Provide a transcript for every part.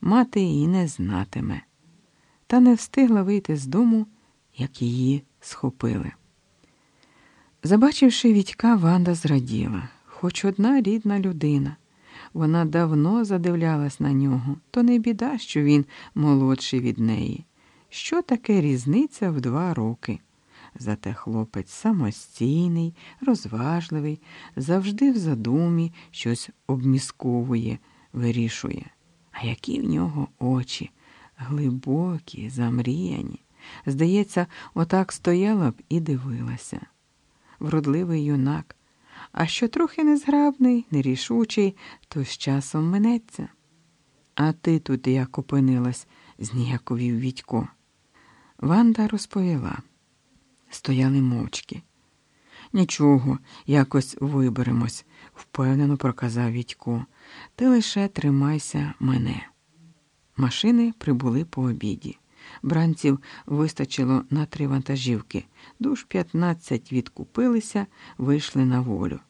мати і не знатиме. Та не встигла вийти з дому, як її схопили. Забачивши Вітька, Ванда зраділа, хоч одна рідна людина. Вона давно задивлялась на нього, то не біда, що він молодший від неї. Що таке різниця в два роки? Зате хлопець самостійний, розважливий, завжди в задумі щось обмісковує, вирішує. А які в нього очі, глибокі, замріяні. Здається, отак стояла б і дивилася. Вродливий юнак, а що трохи незграбний, нерішучий, то з часом минеться. А ти тут як опинилась, зніяковів Вітько. Ванда розповіла. Стояли мовчки. Нічого, якось виберемось, впевнено проказав Вітько. Ти лише тримайся мене. Машини прибули по обіді. Бранців вистачило на три вантажівки. Душ 15 відкупилися, вийшли на волю.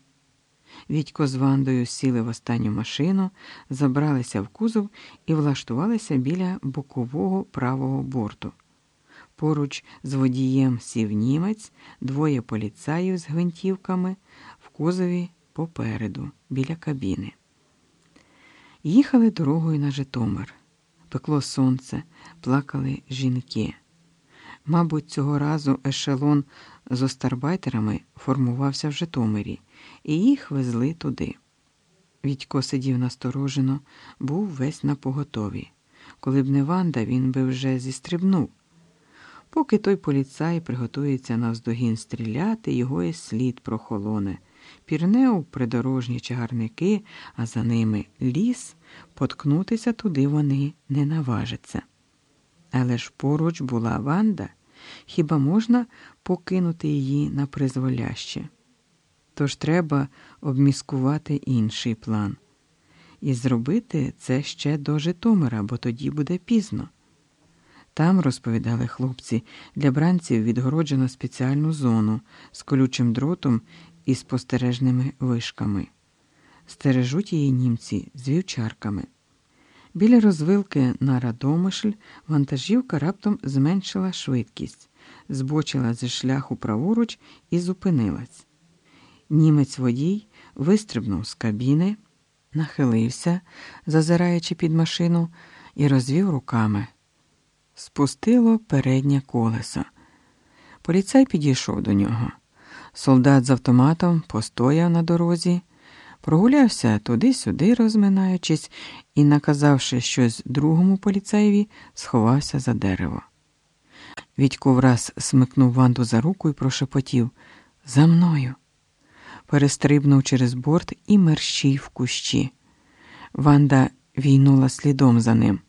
Вітько з Вандою сіли в останню машину, забралися в кузов і влаштувалися біля бокового правого борту. Поруч з водієм сів німець, двоє поліцаїв з гвинтівками в кузові попереду, біля кабіни. Їхали дорогою на Житомир. Пекло сонце, плакали жінки. Мабуть, цього разу ешелон з остарбайтерами формувався в Житомирі, і їх везли туди. Відько сидів насторожено, був весь на поготові. Коли б не Ванда, він би вже зістрибнув. Поки той поліцай приготується навздогін стріляти, його і слід прохолоне. Пірне у придорожні чагарники, а за ними ліс, поткнутися туди вони не наважаться. Але ж поруч була Ванда, хіба можна покинути її на призволяще? Тож треба обміскувати інший план. І зробити це ще до Житомира, бо тоді буде пізно. Там, розповідали хлопці, для бранців відгороджено спеціальну зону з колючим дротом і спостережними вишками. Стережуть її німці з вівчарками. Біля розвилки на Радомишль вантажівка раптом зменшила швидкість, збочила зі шляху праворуч і зупинилась. Німець водій вистрибнув з кабіни, нахилився, зазираючи під машину, і розвів руками. Спустило переднє колесо. Поліцай підійшов до нього. Солдат з автоматом постояв на дорозі, прогулявся туди-сюди, розминаючись, і, наказавши щось другому поліцаєві, сховався за дерево. Відько враз смикнув Ванду за руку і прошепотів За мною. Перестрибнув через борт і мерщій в кущі. Ванда війнула слідом за ним.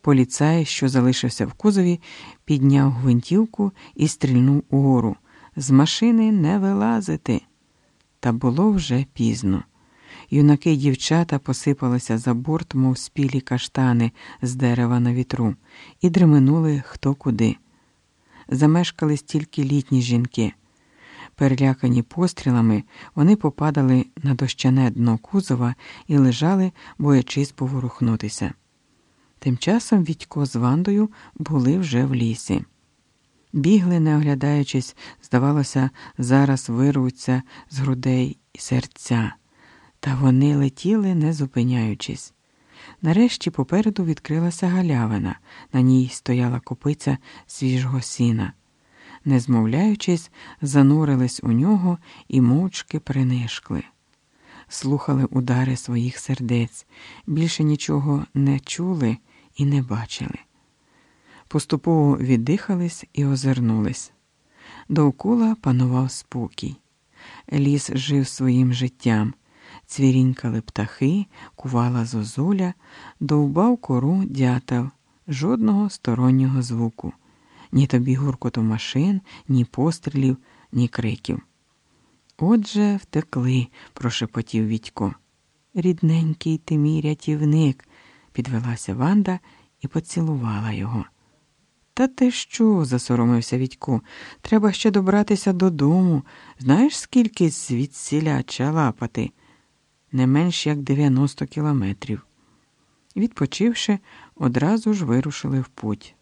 Поліцай, що залишився в кузові, підняв гвинтівку і стрільнув угору. З машини не вилазити. Та було вже пізно. Юнаки й дівчата посипалися за борт, мов спілі каштани з дерева на вітру, і дременули хто куди. Замешкались тільки літні жінки. Перелякані пострілами, вони попадали на дощане дно кузова і лежали, боячись поворухнутися. Тим часом Вітько з Вандою були вже в лісі. Бігли, не оглядаючись, здавалося, зараз вирвуться з грудей і серця, та вони летіли, не зупиняючись. Нарешті попереду відкрилася галявина, на ній стояла копиця свіжого сіна. Не змовляючись, занурились у нього і мовчки принишкли. Слухали удари своїх сердець, більше нічого не чули і не бачили. Поступово віддихались і озирнулись. Довкола панував спокій. Ліс жив своїм життям, цвірінькали птахи, кувала зозуля, довбав кору дятел, жодного стороннього звуку, ні тобі гуркоту машин, ні пострілів, ні криків. Отже, втекли, прошепотів Вітько. Рідненький ти мій рятівник, підвелася Ванда і поцілувала його. Та ти що? засоромився Відько. Треба ще добратися додому. Знаєш, скільки звідсіля чалапати? Не менш як 90 кілометрів. Відпочивши, одразу ж вирушили в путь.